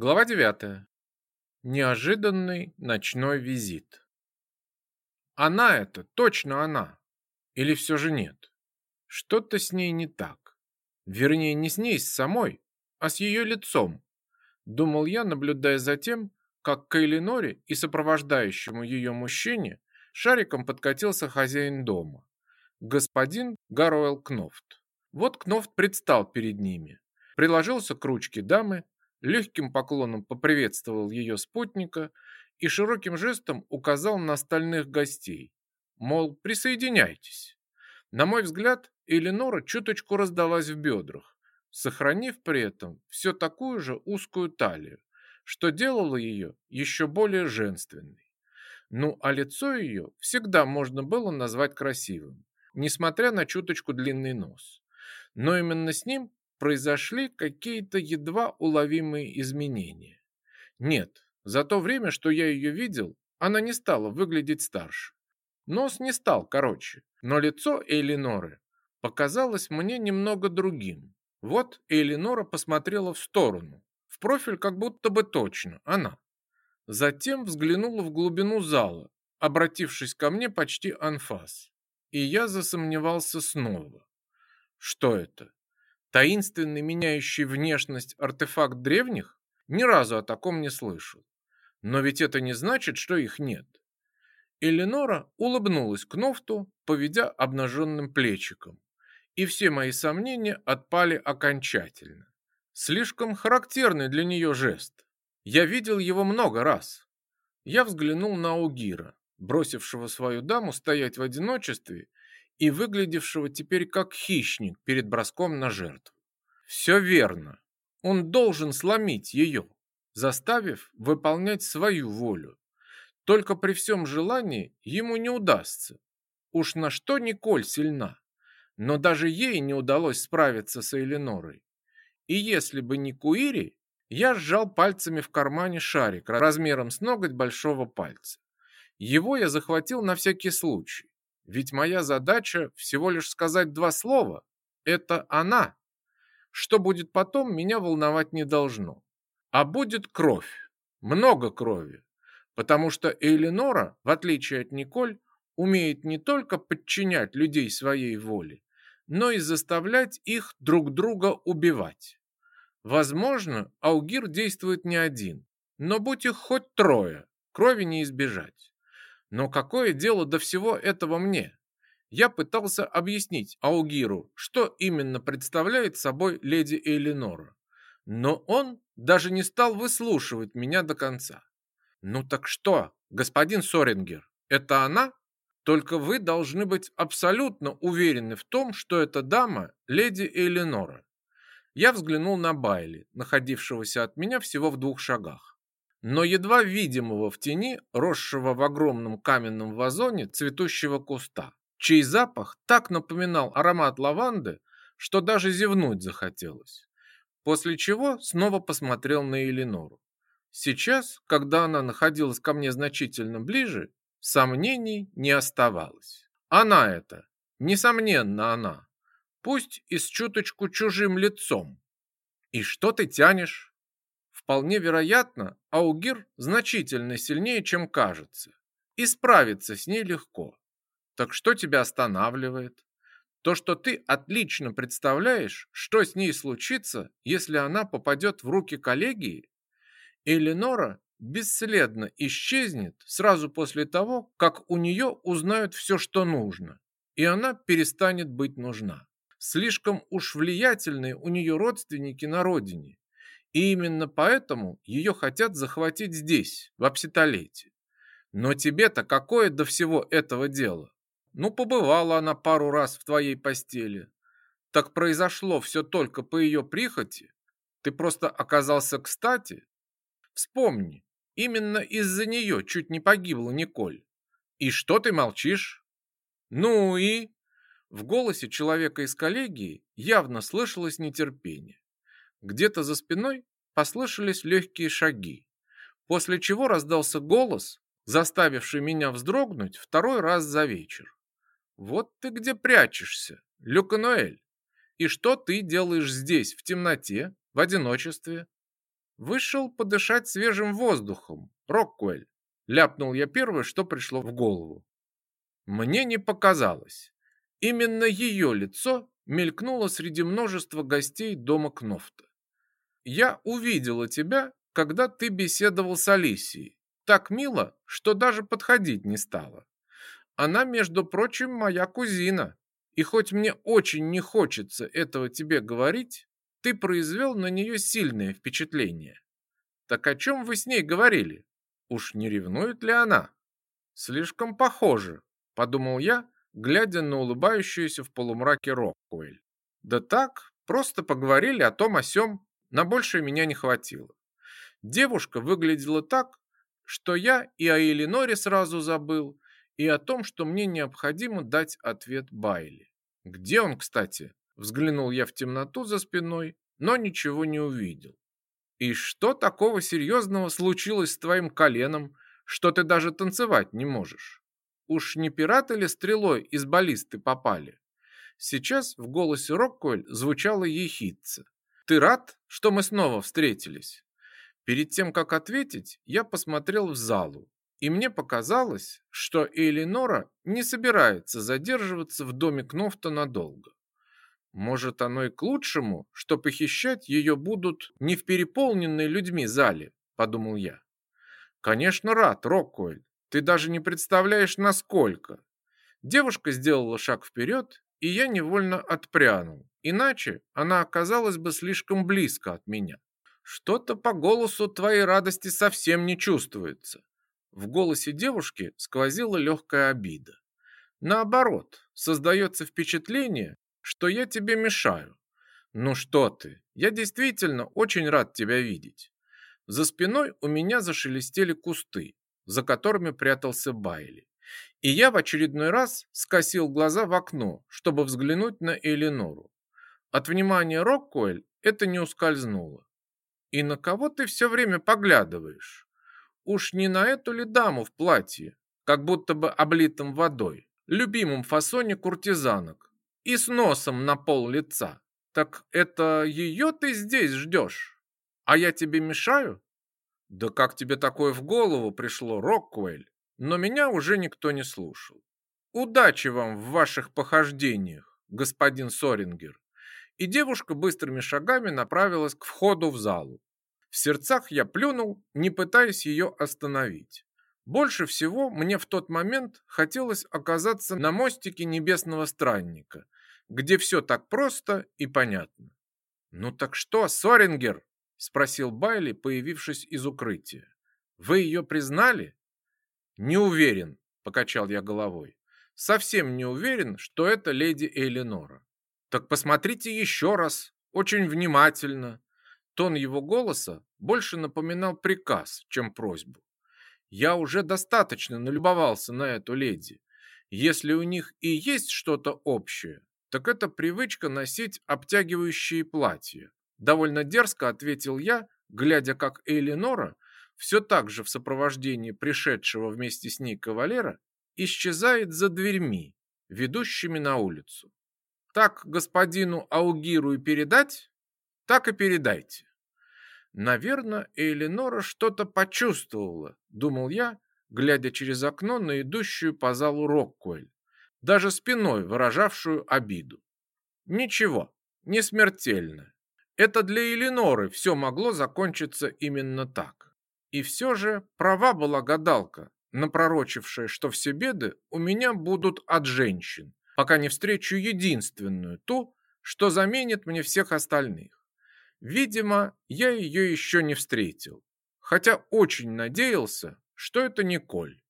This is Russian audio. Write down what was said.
Глава 9. Неожиданный ночной визит. Она это, точно она. Или все же нет? Что-то с ней не так. Вернее, не с ней с самой, а с ее лицом. Думал я, наблюдая за тем, как к Эйлиноре и сопровождающему ее мужчине шариком подкатился хозяин дома. Господин Гаруэл Кнофт. Вот Кнофт предстал перед ними. Приложился к ручке дамы, легким поклоном поприветствовал ее спутника и широким жестом указал на остальных гостей, мол, присоединяйтесь. На мой взгляд, Эленора чуточку раздалась в бедрах, сохранив при этом все такую же узкую талию, что делало ее еще более женственной. Ну, а лицо ее всегда можно было назвать красивым, несмотря на чуточку длинный нос. Но именно с ним произошли какие-то едва уловимые изменения. Нет, за то время, что я ее видел, она не стала выглядеть старше. Нос не стал короче, но лицо Элиноры показалось мне немного другим. Вот Элинора посмотрела в сторону, в профиль как будто бы точно, она. Затем взглянула в глубину зала, обратившись ко мне почти анфас. И я засомневался снова. Что это? Таинственный меняющий внешность артефакт древних? Ни разу о таком не слышал. Но ведь это не значит, что их нет. Эленора улыбнулась Кнофту, поведя обнаженным плечиком. И все мои сомнения отпали окончательно. Слишком характерный для нее жест. Я видел его много раз. Я взглянул на Угира, бросившего свою даму стоять в одиночестве и выглядевшего теперь как хищник перед броском на жертву. Все верно. Он должен сломить ее, заставив выполнять свою волю. Только при всем желании ему не удастся. Уж на что Николь сильна. Но даже ей не удалось справиться с Эленорой. И если бы не Куири, я сжал пальцами в кармане шарик размером с ноготь большого пальца. Его я захватил на всякий случай. Ведь моя задача всего лишь сказать два слова. Это она. Что будет потом, меня волновать не должно. А будет кровь. Много крови. Потому что Эленора, в отличие от Николь, умеет не только подчинять людей своей воле, но и заставлять их друг друга убивать. Возможно, Аугир действует не один, но будь их хоть трое, крови не избежать. Но какое дело до всего этого мне? Я пытался объяснить Аугиру, что именно представляет собой леди Эйлинора. Но он даже не стал выслушивать меня до конца. Ну так что, господин Сорингер, это она? Только вы должны быть абсолютно уверены в том, что эта дама леди Эйлинора. Я взглянул на Байли, находившегося от меня всего в двух шагах но едва видимого в тени, росшего в огромном каменном вазоне цветущего куста, чей запах так напоминал аромат лаванды, что даже зевнуть захотелось. После чего снова посмотрел на Элинору. Сейчас, когда она находилась ко мне значительно ближе, сомнений не оставалось. Она это, несомненно она, пусть и с чуточку чужим лицом. И что ты тянешь? Вполне вероятно, Аугир значительно сильнее, чем кажется, и справиться с ней легко. Так что тебя останавливает? То, что ты отлично представляешь, что с ней случится, если она попадет в руки коллегии, Эленора бесследно исчезнет сразу после того, как у нее узнают все, что нужно, и она перестанет быть нужна. Слишком уж влиятельные у нее родственники на родине, и именно поэтому ее хотят захватить здесь, в Апситолете. Но тебе-то какое до всего этого дело? Ну, побывала она пару раз в твоей постели. Так произошло все только по ее прихоти? Ты просто оказался кстати? Вспомни, именно из-за нее чуть не погибла Николь. И что ты молчишь? Ну и... В голосе человека из коллегии явно слышалось нетерпение. Где-то за спиной послышались легкие шаги, после чего раздался голос, заставивший меня вздрогнуть второй раз за вечер. «Вот ты где прячешься, Люкануэль? И что ты делаешь здесь, в темноте, в одиночестве?» Вышел подышать свежим воздухом, Роккуэль. Ляпнул я первое, что пришло в голову. Мне не показалось. Именно ее лицо мелькнуло среди множества гостей дома Кнофта. Я увидела тебя, когда ты беседовал с Алисией. Так мило, что даже подходить не стала. Она, между прочим, моя кузина. И хоть мне очень не хочется этого тебе говорить, ты произвел на нее сильное впечатление. Так о чем вы с ней говорили? Уж не ревнует ли она? Слишком похоже, подумал я, глядя на улыбающуюся в полумраке Роккуэль. Да так, просто поговорили о том о сём, на большее меня не хватило. Девушка выглядела так, что я и о Элиноре сразу забыл, и о том, что мне необходимо дать ответ Байли. Где он, кстати? Взглянул я в темноту за спиной, но ничего не увидел. И что такого серьезного случилось с твоим коленом, что ты даже танцевать не можешь? Уж не пираты ли стрелой из баллисты попали? Сейчас в голосе Роккуэль звучало ехидца. Ты рад, что мы снова встретились? Перед тем, как ответить, я посмотрел в залу, и мне показалось, что Элинора не собирается задерживаться в доме Кнофта надолго. Может, оно и к лучшему, что похищать ее будут не в переполненной людьми зале, подумал я. Конечно, рад, Роккуэль. Ты даже не представляешь, насколько. Девушка сделала шаг вперед, и я невольно отпрянул. Иначе она оказалась бы слишком близко от меня. Что-то по голосу твоей радости совсем не чувствуется. В голосе девушки сквозила легкая обида. Наоборот, создается впечатление, что я тебе мешаю. Ну что ты, я действительно очень рад тебя видеть. За спиной у меня зашелестели кусты, за которыми прятался Байли. И я в очередной раз скосил глаза в окно, чтобы взглянуть на Элинору. От внимания Роккуэль это не ускользнуло. И на кого ты все время поглядываешь? Уж не на эту ли даму в платье, как будто бы облитом водой, любимом фасоне куртизанок, и с носом на пол лица. Так это ее ты здесь ждешь? А я тебе мешаю? Да как тебе такое в голову пришло, Роккуэль? Но меня уже никто не слушал. Удачи вам в ваших похождениях, господин Сорингер и девушка быстрыми шагами направилась к входу в залу. В сердцах я плюнул, не пытаясь ее остановить. Больше всего мне в тот момент хотелось оказаться на мостике небесного странника, где все так просто и понятно. «Ну так что, Сорингер?» – спросил Байли, появившись из укрытия. «Вы ее признали?» «Не уверен», – покачал я головой. «Совсем не уверен, что это леди Эленора. Так посмотрите еще раз, очень внимательно. Тон его голоса больше напоминал приказ, чем просьбу. Я уже достаточно налюбовался на эту леди. Если у них и есть что-то общее, так это привычка носить обтягивающие платья. Довольно дерзко ответил я, глядя, как Элинора, все так же в сопровождении пришедшего вместе с ней кавалера, исчезает за дверьми, ведущими на улицу. Так господину Аугиру и передать, так и передайте. Наверное, Элинора что-то почувствовала, думал я, глядя через окно на идущую по залу Роккуэль, даже спиной выражавшую обиду. Ничего, не смертельно. Это для Элиноры все могло закончиться именно так. И все же права была гадалка, напророчившая, что все беды у меня будут от женщин, пока не встречу единственную, ту, что заменит мне всех остальных. Видимо, я ее еще не встретил, хотя очень надеялся, что это Николь.